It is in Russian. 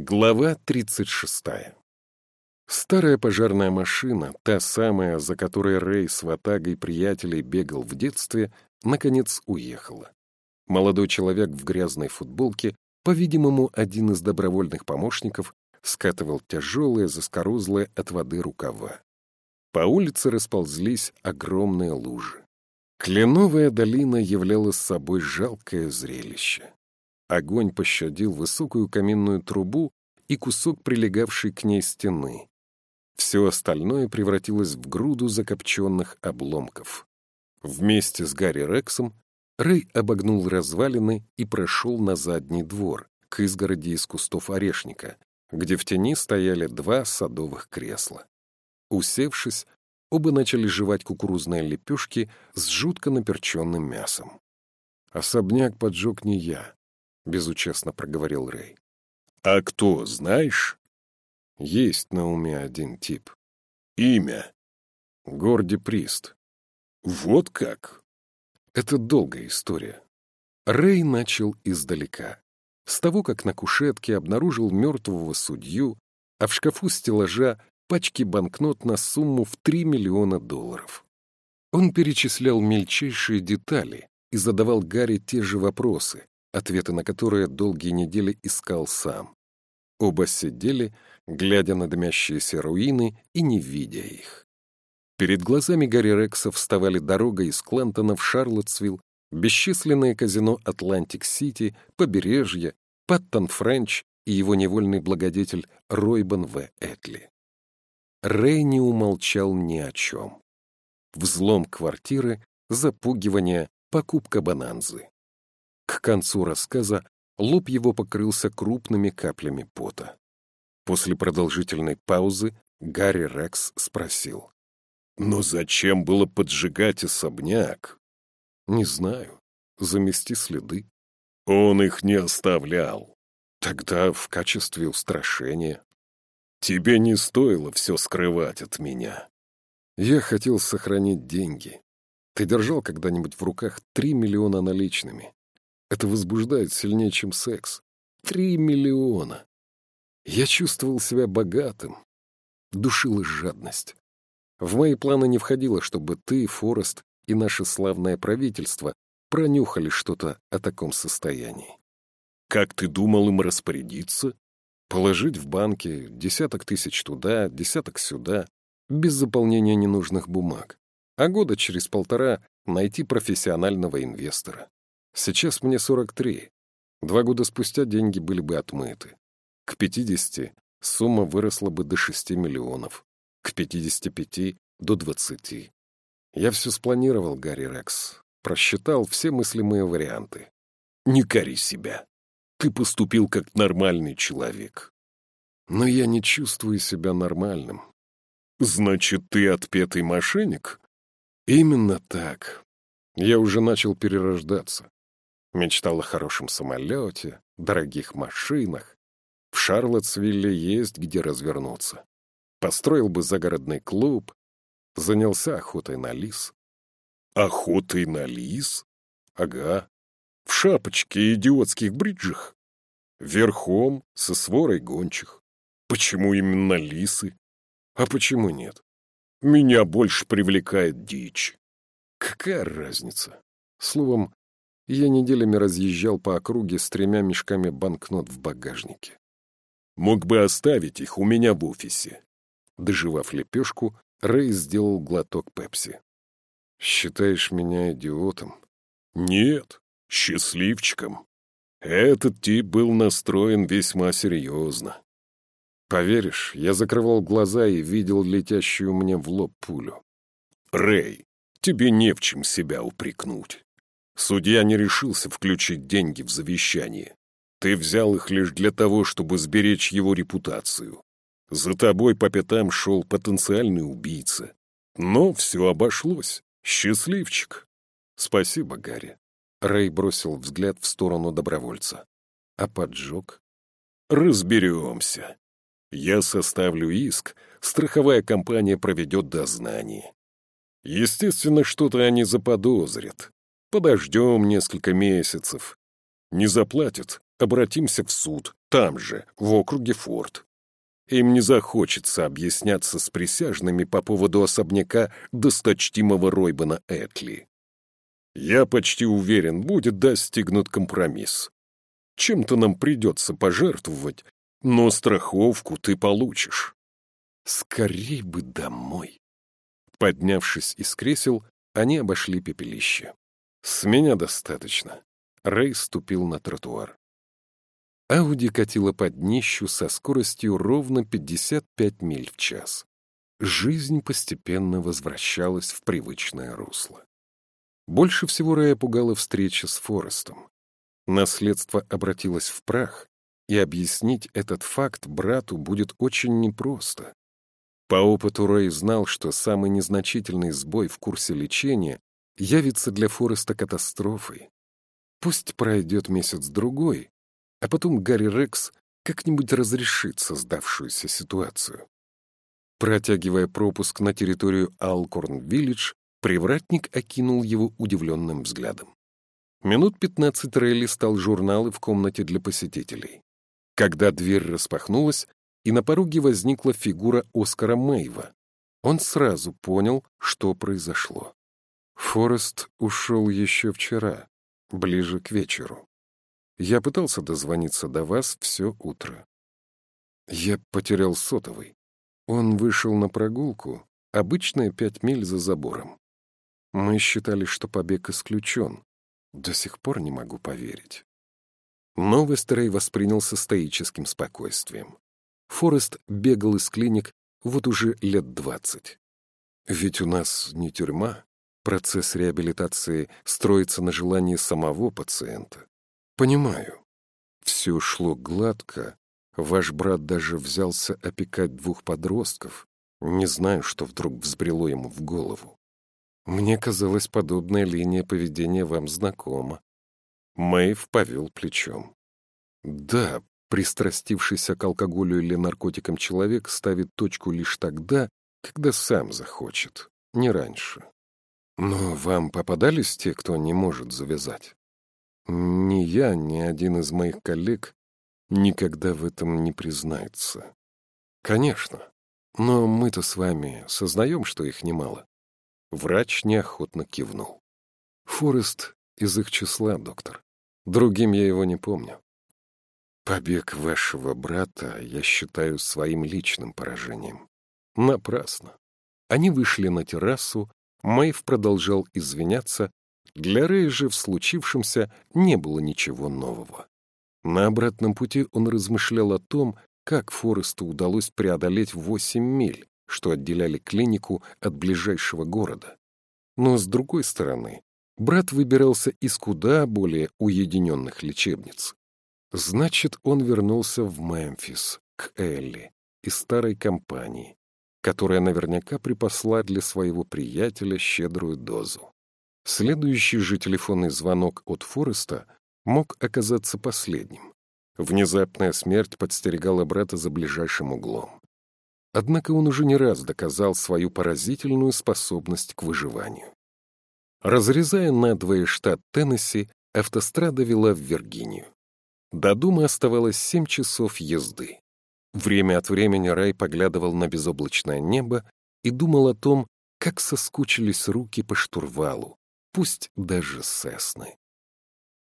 Глава 36. Старая пожарная машина, та самая, за которой Рэй с ватагой приятелей бегал в детстве, наконец уехала. Молодой человек в грязной футболке, по-видимому, один из добровольных помощников, скатывал тяжелые, заскорузлые от воды рукава. По улице расползлись огромные лужи. Кленовая долина являла собой жалкое зрелище. Огонь пощадил высокую каменную трубу и кусок прилегавшей к ней стены. Все остальное превратилось в груду закопченных обломков. Вместе с Гарри Рексом Рэй обогнул развалины и прошел на задний двор, к изгороди из кустов орешника, где в тени стояли два садовых кресла. Усевшись, оба начали жевать кукурузные лепешки с жутко наперченным мясом. Особняк поджег не я, безучастно проговорил Рэй. А кто, знаешь? Есть на уме один тип. Имя? Горди Прист. Вот как? Это долгая история. Рэй начал издалека. С того, как на кушетке обнаружил мертвого судью, а в шкафу стеллажа пачки банкнот на сумму в 3 миллиона долларов. Он перечислял мельчайшие детали и задавал Гарри те же вопросы, ответы на которые долгие недели искал сам. Оба сидели, глядя на дымящиеся руины и не видя их. Перед глазами Гарри Рекса вставали дорога из Клентона в Шарлоттсвилл, бесчисленные казино Атлантик-Сити, побережье, Паттон-Френч и его невольный благодетель Ройбан В. Этли. Рэй не умолчал ни о чем. Взлом квартиры, запугивание, покупка бананзы. К концу рассказа лоб его покрылся крупными каплями пота. После продолжительной паузы Гарри Рекс спросил. «Но зачем было поджигать особняк?» «Не знаю. Замести следы». «Он их не оставлял». «Тогда в качестве устрашения». «Тебе не стоило все скрывать от меня». «Я хотел сохранить деньги. Ты держал когда-нибудь в руках три миллиона наличными?» Это возбуждает сильнее, чем секс. Три миллиона. Я чувствовал себя богатым. Душила жадность. В мои планы не входило, чтобы ты, Форест и наше славное правительство пронюхали что-то о таком состоянии. Как ты думал им распорядиться? Положить в банке десяток тысяч туда, десяток сюда, без заполнения ненужных бумаг. А года через полтора найти профессионального инвестора. Сейчас мне 43. Два года спустя деньги были бы отмыты. К 50 сумма выросла бы до 6 миллионов. К 55 — до 20. Я все спланировал, Гарри Рекс. Просчитал все мыслимые варианты. Не кори себя. Ты поступил как нормальный человек. Но я не чувствую себя нормальным. Значит, ты отпетый мошенник? Именно так. Я уже начал перерождаться. Мечтал о хорошем самолете, дорогих машинах. В Шарлоттсвилле есть где развернуться. Построил бы загородный клуб, занялся охотой на лис. Охотой на лис? Ага. В шапочке и идиотских бриджах? Верхом, со сворой гончих. Почему именно лисы? А почему нет? Меня больше привлекает дичь. Какая разница? Словом, я неделями разъезжал по округе с тремя мешками банкнот в багажнике. Мог бы оставить их у меня в офисе. Доживав лепешку, Рэй сделал глоток пепси. «Считаешь меня идиотом?» «Нет, счастливчиком. Этот тип был настроен весьма серьезно. Поверишь, я закрывал глаза и видел летящую мне в лоб пулю. Рэй, тебе не в чем себя упрекнуть. Судья не решился включить деньги в завещание. Ты взял их лишь для того, чтобы сберечь его репутацию. За тобой по пятам шел потенциальный убийца. Но все обошлось. Счастливчик. Спасибо, Гарри. Рэй бросил взгляд в сторону добровольца. А поджог? Разберемся. Я составлю иск, страховая компания проведет дознание. Естественно, что-то они заподозрят. Подождем несколько месяцев. Не заплатят, обратимся в суд, там же, в округе Форд. Им не захочется объясняться с присяжными по поводу особняка досточтимого Ройбана Этли. Я почти уверен, будет достигнут компромисс. Чем-то нам придется пожертвовать, но страховку ты получишь. Скорей бы домой. Поднявшись из кресел, они обошли пепелище. С меня достаточно. Рэй ступил на тротуар. Ауди катила под днищу со скоростью ровно 55 миль в час. Жизнь постепенно возвращалась в привычное русло. Больше всего Рэя пугала встреча с Форестом. Наследство обратилось в прах, и объяснить этот факт брату будет очень непросто. По опыту Рэй знал, что самый незначительный сбой в курсе лечения явится для Фореста катастрофой. Пусть пройдет месяц-другой, а потом Гарри Рекс как-нибудь разрешит создавшуюся ситуацию. Протягивая пропуск на территорию Алкорн-Виллидж, привратник окинул его удивленным взглядом. Минут пятнадцать Рейли стал журналы в комнате для посетителей. Когда дверь распахнулась, и на пороге возникла фигура Оскара Мэйва, он сразу понял, что произошло. Форест ушел еще вчера, ближе к вечеру. Я пытался дозвониться до вас все утро. Я потерял сотовый. Он вышел на прогулку, обычные пять миль за забором. Мы считали, что побег исключен. До сих пор не могу поверить. Новость Рэй воспринял со стоическим спокойствием. Форест бегал из клиник вот уже лет двадцать. Ведь у нас не тюрьма. Процесс реабилитации строится на желании самого пациента. Понимаю. Все шло гладко. Ваш брат даже взялся опекать двух подростков. Не знаю, что вдруг взбрело ему в голову. Мне казалось, подобная линия поведения вам знакома. Мэйв повел плечом. Да, пристрастившийся к алкоголю или наркотикам человек ставит точку лишь тогда, когда сам захочет, не раньше. Но вам попадались те, кто не может завязать? Ни я, ни один из моих коллег никогда в этом не признается. Конечно. Но мы-то с вами сознаем, что их немало. Врач неохотно кивнул. Форест из их числа, доктор. Другим я его не помню. Побег вашего брата я считаю своим личным поражением. Напрасно. Они вышли на террасу, Мэйв продолжал извиняться, для Рэя же в случившемся не было ничего нового. На обратном пути он размышлял о том, как Форесту удалось преодолеть восемь миль, что отделяли клинику от ближайшего города. Но, с другой стороны, брат выбирался из куда более уединенных лечебниц. Значит, он вернулся в Мемфис, к Элли, из старой компании, которая наверняка припасла для своего приятеля щедрую дозу. Следующий же телефонный звонок от Фореста мог оказаться последним. Внезапная смерть подстерегала брата за ближайшим углом. Однако он уже не раз доказал свою поразительную способность к выживанию. Разрезая надвое штат Теннесси, автострада вела в Виргинию. До дома оставалось семь часов езды. Время от времени Рай поглядывал на безоблачное небо и думал о том, как соскучились руки по штурвалу, пусть даже Сесны.